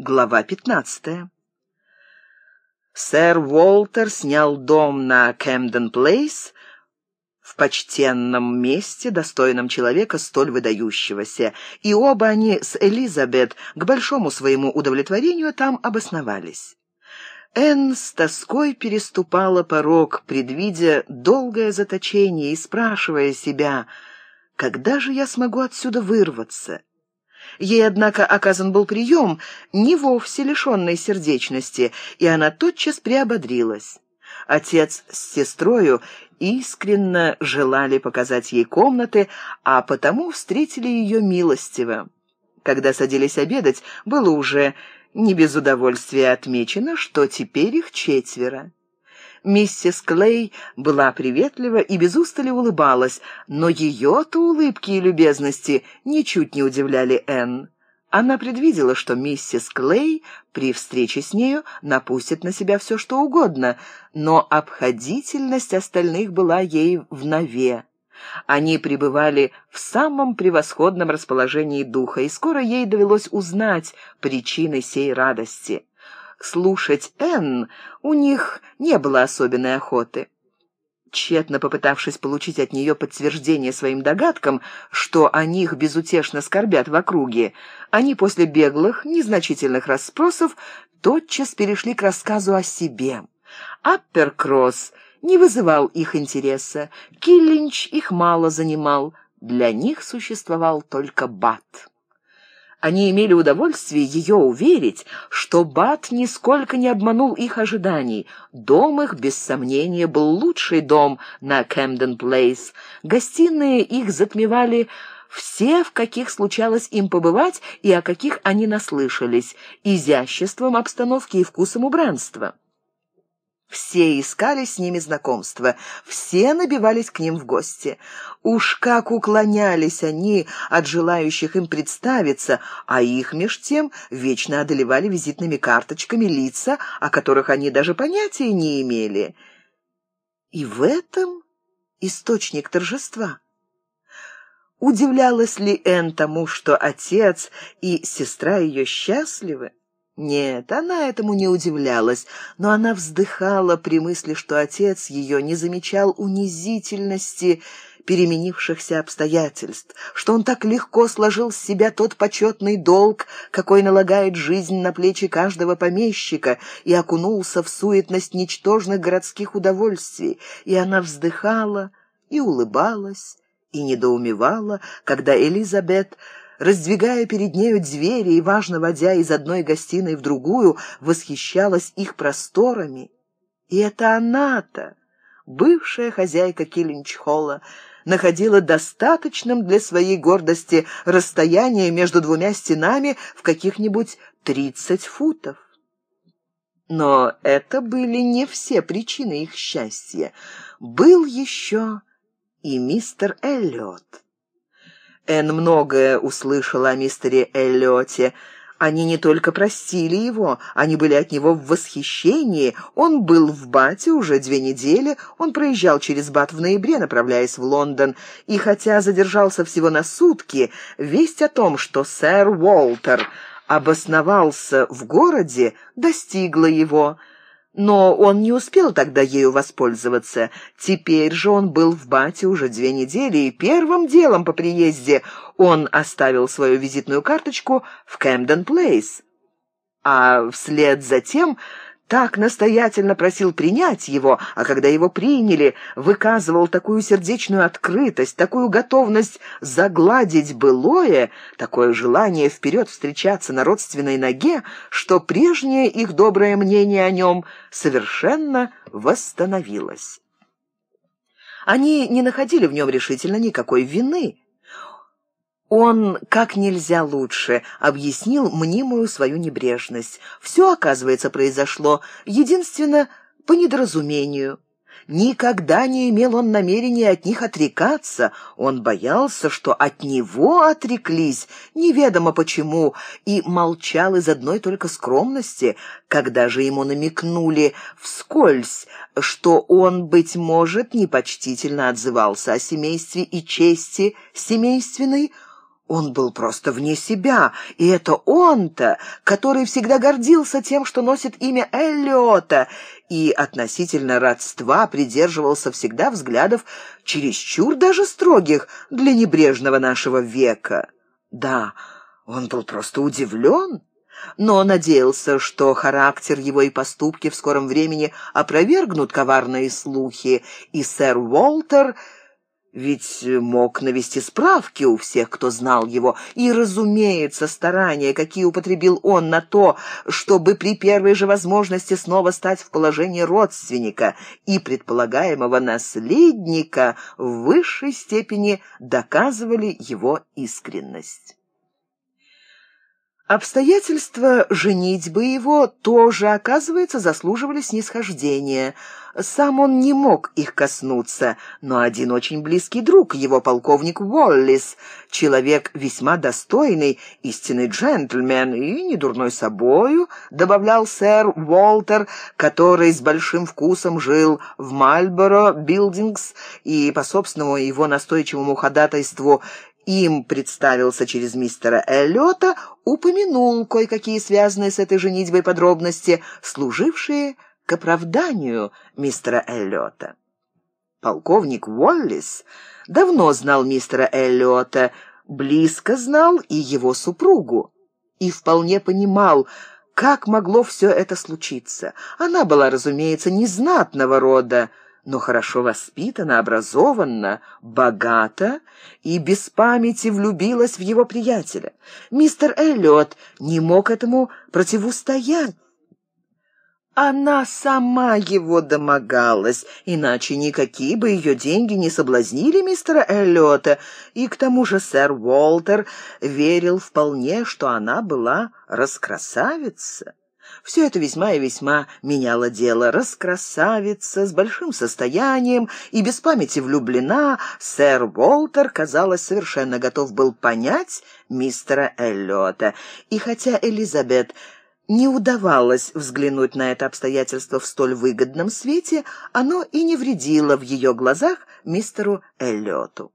Глава пятнадцатая. Сэр Уолтер снял дом на Кэмден-Плейс в почтенном месте, достойном человека столь выдающегося, и оба они с Элизабет к большому своему удовлетворению там обосновались. Энн с тоской переступала порог, предвидя долгое заточение и спрашивая себя, «Когда же я смогу отсюда вырваться?» Ей, однако, оказан был прием, не вовсе лишенной сердечности, и она тотчас приободрилась. Отец с сестрою искренно желали показать ей комнаты, а потому встретили ее милостиво. Когда садились обедать, было уже не без удовольствия отмечено, что теперь их четверо. Миссис Клей была приветлива и без устали улыбалась, но ее-то улыбки и любезности ничуть не удивляли Энн. Она предвидела, что миссис Клей при встрече с нею напустит на себя все, что угодно, но обходительность остальных была ей в нове. Они пребывали в самом превосходном расположении духа, и скоро ей довелось узнать причины сей радости. Слушать Энн у них не было особенной охоты. Тщетно попытавшись получить от нее подтверждение своим догадкам, что о них безутешно скорбят в округе, они после беглых, незначительных расспросов тотчас перешли к рассказу о себе. Апперкросс не вызывал их интереса, Киллинч их мало занимал, для них существовал только Бат. Они имели удовольствие ее уверить, что Бат нисколько не обманул их ожиданий. Дом их, без сомнения, был лучший дом на Кэмден-Плейс. Гостиные их затмевали все, в каких случалось им побывать и о каких они наслышались, изяществом обстановки и вкусом убранства. Все искали с ними знакомства, все набивались к ним в гости. Уж как уклонялись они от желающих им представиться, а их меж тем вечно одолевали визитными карточками лица, о которых они даже понятия не имели. И в этом источник торжества. Удивлялась ли Энн тому, что отец и сестра ее счастливы? Нет, она этому не удивлялась, но она вздыхала при мысли, что отец ее не замечал унизительности переменившихся обстоятельств, что он так легко сложил с себя тот почетный долг, какой налагает жизнь на плечи каждого помещика, и окунулся в суетность ничтожных городских удовольствий, и она вздыхала и улыбалась, и недоумевала, когда Элизабет раздвигая перед нею двери и, важно водя из одной гостиной в другую, восхищалась их просторами. И это она-то, бывшая хозяйка Киллинч-холла, находила достаточным для своей гордости расстояние между двумя стенами в каких-нибудь тридцать футов. Но это были не все причины их счастья. Был еще и мистер Эллиот. Энн многое услышала о мистере Эллиоте. Они не только простили его, они были от него в восхищении. Он был в Бате уже две недели, он проезжал через Бат в ноябре, направляясь в Лондон, и хотя задержался всего на сутки, весть о том, что сэр Уолтер обосновался в городе, достигла его – но он не успел тогда ею воспользоваться. Теперь же он был в Бате уже две недели, и первым делом по приезде он оставил свою визитную карточку в Кэмден-Плейс. А вслед за тем так настоятельно просил принять его, а когда его приняли, выказывал такую сердечную открытость, такую готовность загладить былое, такое желание вперед встречаться на родственной ноге, что прежнее их доброе мнение о нем совершенно восстановилось. Они не находили в нем решительно никакой вины, он как нельзя лучше объяснил мнимую свою небрежность. Все, оказывается, произошло единственно по недоразумению. Никогда не имел он намерения от них отрекаться. Он боялся, что от него отреклись, неведомо почему, и молчал из одной только скромности, когда же ему намекнули вскользь, что он, быть может, непочтительно отзывался о семействе и чести семейственной, Он был просто вне себя, и это он-то, который всегда гордился тем, что носит имя Эллиота, и относительно родства придерживался всегда взглядов чересчур даже строгих для небрежного нашего века. Да, он был просто удивлен, но надеялся, что характер его и поступки в скором времени опровергнут коварные слухи, и сэр Уолтер ведь мог навести справки у всех, кто знал его, и, разумеется, старания, какие употребил он на то, чтобы при первой же возможности снова стать в положение родственника и предполагаемого наследника, в высшей степени доказывали его искренность. Обстоятельства женитьбы его тоже, оказывается, заслуживали снисхождения. Сам он не мог их коснуться, но один очень близкий друг, его полковник Уоллис, человек весьма достойный, истинный джентльмен и не дурной собою, добавлял сэр Уолтер, который с большим вкусом жил в Мальборо Билдингс и по собственному его настойчивому ходатайству им представился через мистера Эллиота, упомянул кое-какие связанные с этой женитьбой подробности, служившие к оправданию мистера Эллиота. Полковник Уоллис давно знал мистера Эллиота, близко знал и его супругу, и вполне понимал, как могло все это случиться. Она была, разумеется, незнатного рода, но хорошо воспитана, образованна, богата и без памяти влюбилась в его приятеля. Мистер Эллиот не мог этому противостоять. Она сама его домогалась, иначе никакие бы ее деньги не соблазнили мистера Эллиота, и к тому же сэр Уолтер верил вполне, что она была раскрасавица. Все это весьма и весьма меняло дело. Раскрасавица, с большим состоянием и без памяти влюблена, сэр Уолтер, казалось, совершенно готов был понять мистера Эллиота. И хотя Элизабет не удавалось взглянуть на это обстоятельство в столь выгодном свете, оно и не вредило в ее глазах мистеру Эллиоту.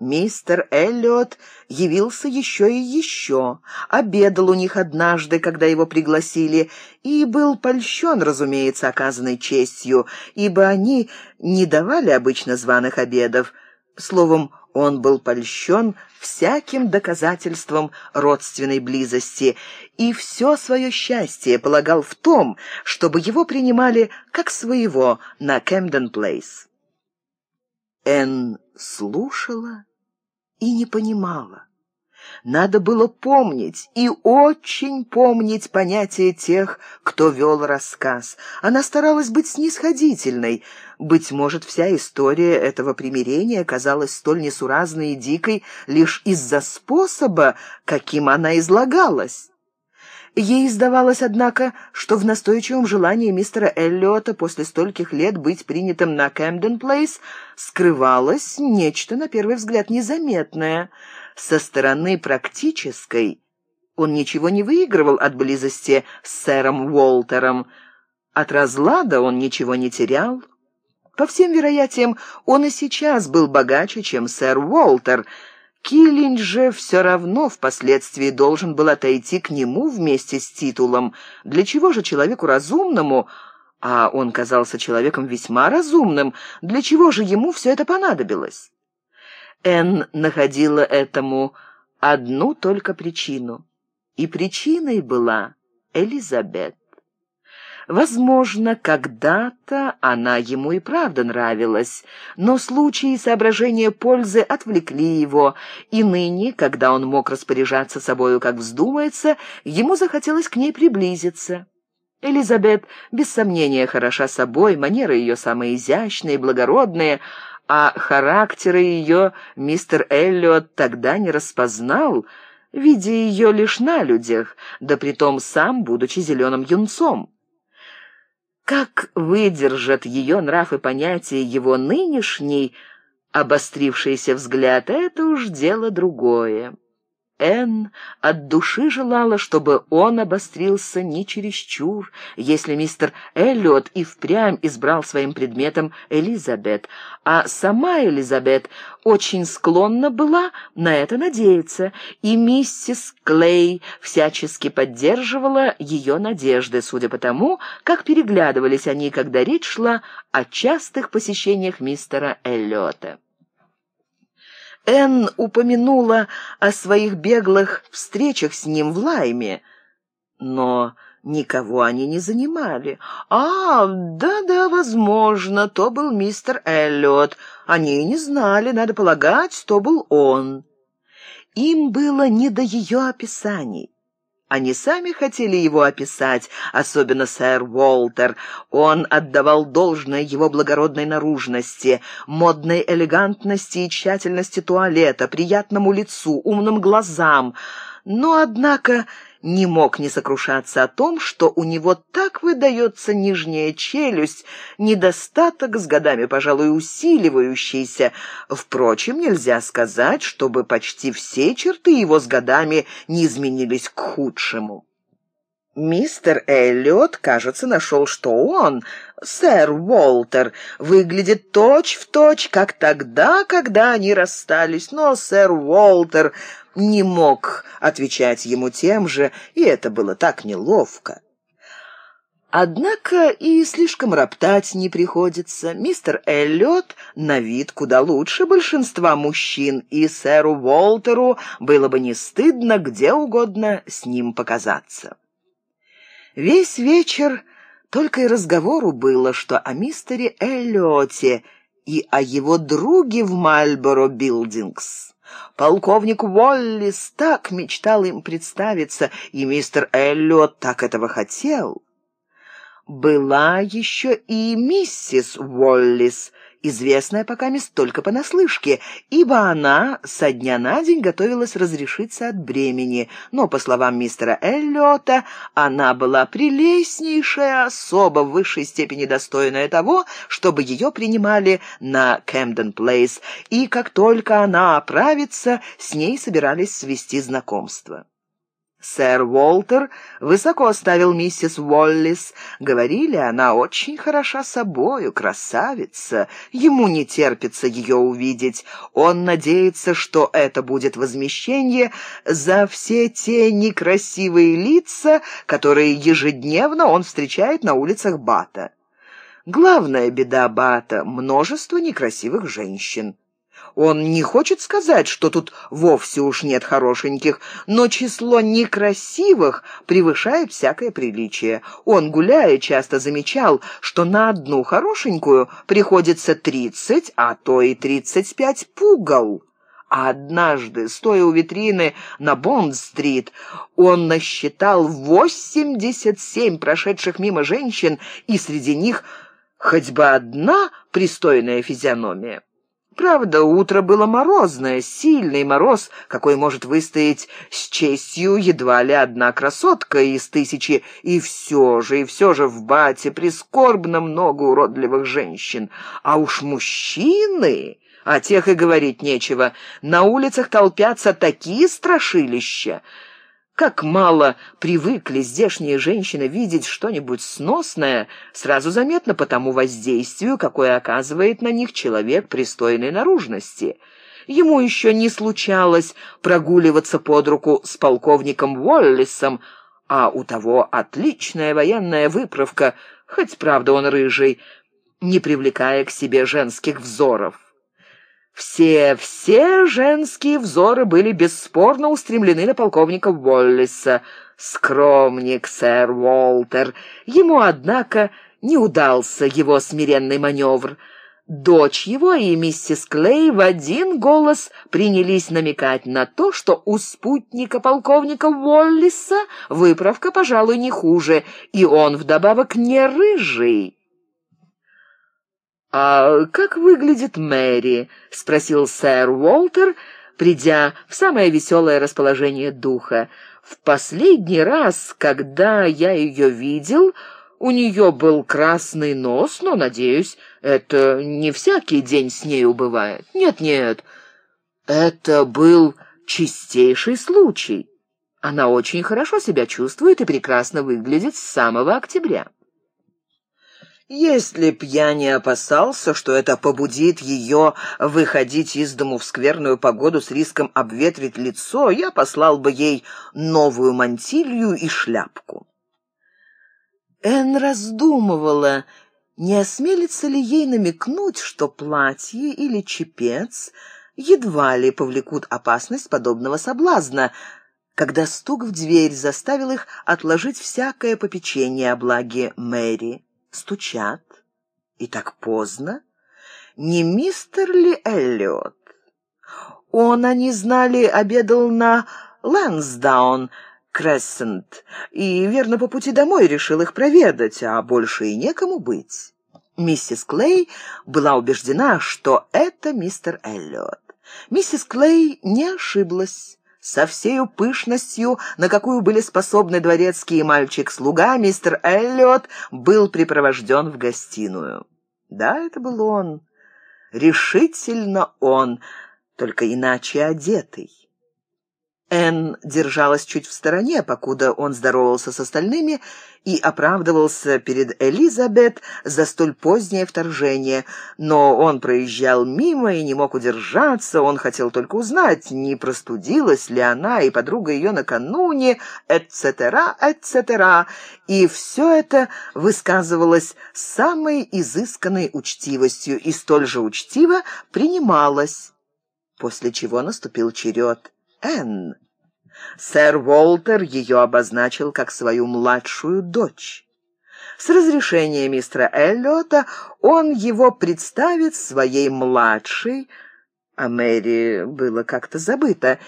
Мистер Эллиот явился еще и еще, обедал у них однажды, когда его пригласили, и был польщен, разумеется, оказанной честью, ибо они не давали обычно званых обедов. Словом, он был польщен всяким доказательством родственной близости и все свое счастье полагал в том, чтобы его принимали как своего на Кэмден-Плейс. Энн слушала и не понимала. Надо было помнить и очень помнить понятие тех, кто вел рассказ. Она старалась быть снисходительной. Быть может, вся история этого примирения казалась столь несуразной и дикой лишь из-за способа, каким она излагалась. Ей сдавалось, однако, что в настойчивом желании мистера Эллиота после стольких лет быть принятым на Кэмден-Плейс скрывалось нечто, на первый взгляд, незаметное. Со стороны практической он ничего не выигрывал от близости с сэром Уолтером. От разлада он ничего не терял. По всем вероятиям, он и сейчас был богаче, чем сэр Уолтер — Киллинг же все равно впоследствии должен был отойти к нему вместе с титулом. Для чего же человеку разумному, а он казался человеком весьма разумным, для чего же ему все это понадобилось? Энн находила этому одну только причину. И причиной была Элизабет. Возможно, когда-то она ему и правда нравилась, но случаи и соображения пользы отвлекли его, и ныне, когда он мог распоряжаться собою, как вздумается, ему захотелось к ней приблизиться. Элизабет, без сомнения, хороша собой, манеры ее самые изящные, благородные, а характера ее мистер Эллиот тогда не распознал, видя ее лишь на людях, да притом сам, будучи зеленым юнцом. Как выдержат ее нрав и понятия его нынешний обострившийся взгляд — это уж дело другое. Энн от души желала, чтобы он обострился не чересчур, если мистер Эллиот и впрямь избрал своим предметом Элизабет, а сама Элизабет очень склонна была на это надеяться, и миссис Клей всячески поддерживала ее надежды, судя по тому, как переглядывались они, когда речь шла о частых посещениях мистера Эллиота. Энн упомянула о своих беглых встречах с ним в Лайме, но никого они не занимали. «А, да-да, возможно, то был мистер Эллиот. Они не знали, надо полагать, то был он». Им было не до ее описаний. Они сами хотели его описать, особенно сэр Уолтер. Он отдавал должное его благородной наружности, модной элегантности и тщательности туалета, приятному лицу, умным глазам. Но, однако, не мог не сокрушаться о том, что у него так выдается нижняя челюсть, недостаток с годами, пожалуй, усиливающийся. Впрочем, нельзя сказать, чтобы почти все черты его с годами не изменились к худшему. Мистер Эллиот, кажется, нашел, что он, сэр Уолтер, выглядит точь-в-точь, точь, как тогда, когда они расстались, но сэр Уолтер не мог отвечать ему тем же, и это было так неловко. Однако и слишком роптать не приходится. Мистер Эллиот на вид куда лучше большинства мужчин, и сэру Уолтеру было бы не стыдно где угодно с ним показаться. Весь вечер только и разговору было, что о мистере Эллиоте и о его друге в Мальборо Билдингс. Полковник Уоллис так мечтал им представиться, и мистер Эллиот так этого хотел. Была еще и миссис Уоллис, известная пока мест только понаслышке, ибо она со дня на день готовилась разрешиться от бремени, но, по словам мистера Эллиота, она была прелестнейшая особа в высшей степени достойная того, чтобы ее принимали на Кэмден Плейс, и как только она оправится, с ней собирались свести знакомство. Сэр Уолтер высоко ставил миссис Уоллис. Говорили, она очень хороша собою, красавица. Ему не терпится ее увидеть. Он надеется, что это будет возмещение за все те некрасивые лица, которые ежедневно он встречает на улицах Бата. Главная беда Бата — множество некрасивых женщин. Он не хочет сказать, что тут вовсе уж нет хорошеньких, но число некрасивых превышает всякое приличие. Он, гуляя, часто замечал, что на одну хорошенькую приходится тридцать, а то и тридцать пять пугал. А однажды, стоя у витрины на Бонд-стрит, он насчитал восемьдесят семь прошедших мимо женщин, и среди них хоть бы одна пристойная физиономия. Правда, утро было морозное, сильный мороз, какой может выстоять с честью едва ли одна красотка из тысячи, и все же, и все же в бате прискорбно много уродливых женщин. А уж мужчины... О тех и говорить нечего. На улицах толпятся такие страшилища, как мало привыкли здешние женщины видеть что-нибудь сносное, сразу заметно по тому воздействию, какое оказывает на них человек пристойной наружности. Ему еще не случалось прогуливаться под руку с полковником Уоллисом, а у того отличная военная выправка, хоть, правда, он рыжий, не привлекая к себе женских взоров. Все, все женские взоры были бесспорно устремлены на полковника Уоллиса. Скромник, сэр Уолтер. Ему, однако, не удался его смиренный маневр. Дочь его и миссис Клей в один голос принялись намекать на то, что у спутника полковника Уоллиса выправка, пожалуй, не хуже, и он вдобавок не рыжий. «А как выглядит Мэри?» — спросил сэр Уолтер, придя в самое веселое расположение духа. «В последний раз, когда я ее видел, у нее был красный нос, но, надеюсь, это не всякий день с ней убывает. Нет-нет, это был чистейший случай. Она очень хорошо себя чувствует и прекрасно выглядит с самого октября. Если б я не опасался, что это побудит ее выходить из дому в скверную погоду с риском обветрить лицо, я послал бы ей новую мантилью и шляпку. Эн раздумывала, не осмелится ли ей намекнуть, что платье или чепец едва ли повлекут опасность подобного соблазна, когда стук в дверь заставил их отложить всякое попечение о благе Мэри. Стучат. И так поздно. Не мистер ли Эллиот? Он, они знали, обедал на Лэнсдаун, Крессент, и, верно, по пути домой решил их проведать, а больше и некому быть. Миссис Клей была убеждена, что это мистер Эллиот. Миссис Клей не ошиблась. Со всею пышностью, на какую были способны дворецкий мальчик-слуга, мистер Эллиот был припровожден в гостиную. Да, это был он, решительно он, только иначе одетый. Энн держалась чуть в стороне, покуда он здоровался с остальными и оправдывался перед Элизабет за столь позднее вторжение. Но он проезжал мимо и не мог удержаться, он хотел только узнать, не простудилась ли она и подруга ее накануне, etc., etc. И все это высказывалось самой изысканной учтивостью и столь же учтиво принималось. После чего наступил черед Энн. Сэр Уолтер ее обозначил как свою младшую дочь. С разрешения мистера Эллиота он его представит своей младшей, а Мэри было как-то забыто,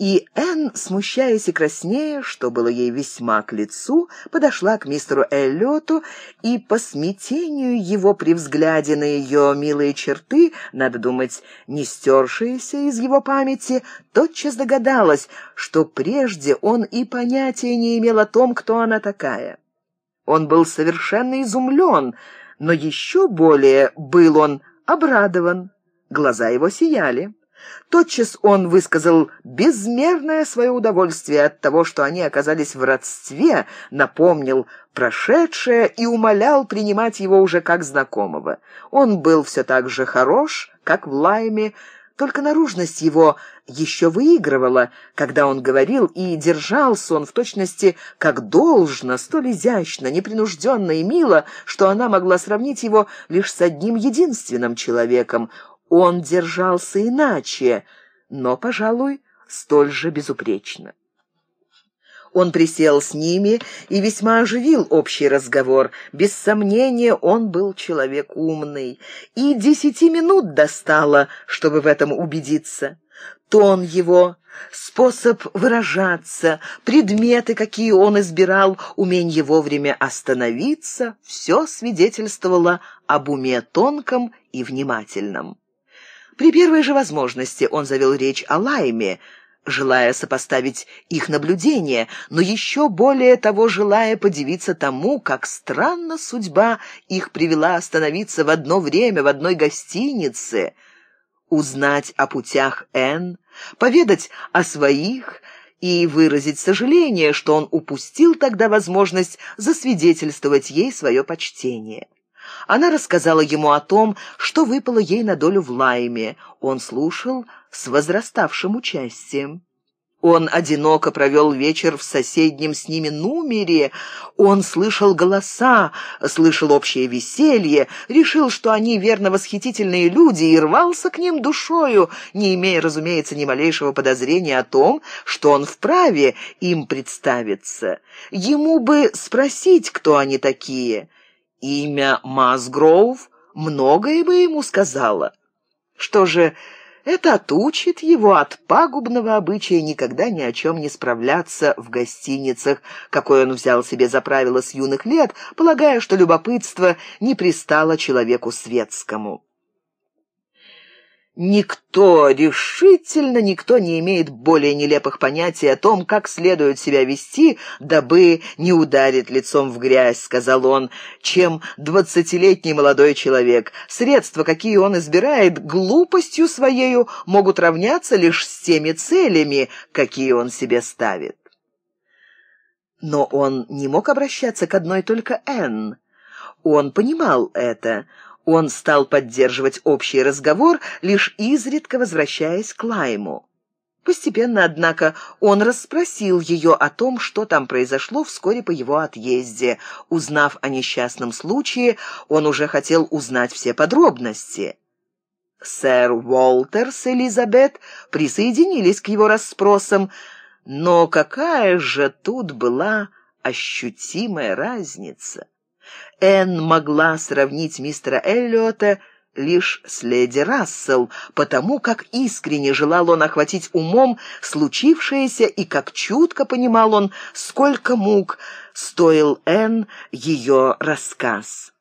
и Энн, смущаясь и краснея, что было ей весьма к лицу, подошла к мистеру Эллиоту и по смятению его при взгляде на ее милые черты, надо думать, не стершиеся из его памяти, тотчас догадалась, что прежде он и понятия не имел о том, кто она такая. Он был совершенно изумлен, но еще более был он обрадован. Глаза его сияли. Тотчас он высказал безмерное свое удовольствие от того, что они оказались в родстве, напомнил прошедшее и умолял принимать его уже как знакомого. Он был все так же хорош, как в Лайме, только наружность его еще выигрывала, когда он говорил, и держался он в точности как должно, столь изящно, непринужденно и мило, что она могла сравнить его лишь с одним единственным человеком. Он держался иначе, но, пожалуй, столь же безупречно. Он присел с ними и весьма оживил общий разговор. Без сомнения, он был человек умный. И десяти минут достало, чтобы в этом убедиться. Тон его, способ выражаться, предметы, какие он избирал, умение вовремя остановиться — все свидетельствовало об уме тонком и внимательном. При первой же возможности он завел речь о Лайме, желая сопоставить их наблюдения, но еще более того желая подивиться тому, как странно судьба их привела остановиться в одно время в одной гостинице, узнать о путях Н, поведать о своих и выразить сожаление, что он упустил тогда возможность засвидетельствовать ей свое почтение. Она рассказала ему о том, что выпало ей на долю в лайме. Он слушал с возраставшим участием. Он одиноко провел вечер в соседнем с ними номере. Он слышал голоса, слышал общее веселье, решил, что они верно восхитительные люди, и рвался к ним душою, не имея, разумеется, ни малейшего подозрения о том, что он вправе им представиться. Ему бы спросить, кто они такие — Имя Масгроув многое бы ему сказала. Что же, это отучит его от пагубного обычая никогда ни о чем не справляться в гостиницах, какой он взял себе за правило с юных лет, полагая, что любопытство не пристало человеку светскому. Никто, решительно никто не имеет более нелепых понятий о том, как следует себя вести, дабы не ударить лицом в грязь, сказал он, чем двадцатилетний молодой человек. Средства, какие он избирает, глупостью своею могут равняться лишь с теми целями, какие он себе ставит. Но он не мог обращаться к одной только Энн. Он понимал это. Он стал поддерживать общий разговор, лишь изредка возвращаясь к Лайму. Постепенно, однако, он расспросил ее о том, что там произошло вскоре по его отъезде. Узнав о несчастном случае, он уже хотел узнать все подробности. Сэр Уолтер с Элизабет присоединились к его расспросам, но какая же тут была ощутимая разница? Энн могла сравнить мистера Эллиота лишь с леди Рассел, потому как искренне желал он охватить умом случившееся и как чутко понимал он, сколько мук стоил Энн ее рассказ.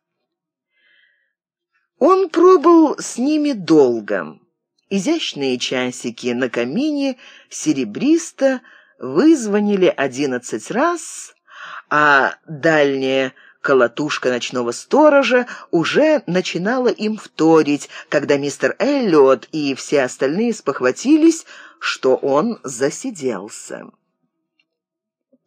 Он пробыл с ними долго. Изящные часики на камине серебристо вызвонили одиннадцать раз, а дальняя Колотушка ночного сторожа уже начинала им вторить, когда мистер Эллиот и все остальные спохватились, что он засиделся.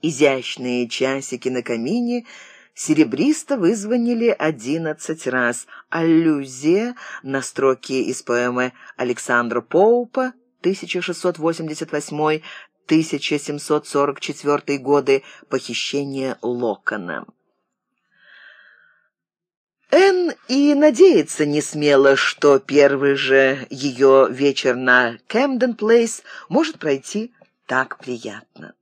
Изящные часики на камине серебристо вызвонили одиннадцать раз. Аллюзия на строки из поэмы Александра Поупа 1688-1744 годы «Похищение Локона». Энн и надеяться не смела, что первый же ее вечер на Кэмден-Плейс может пройти так приятно.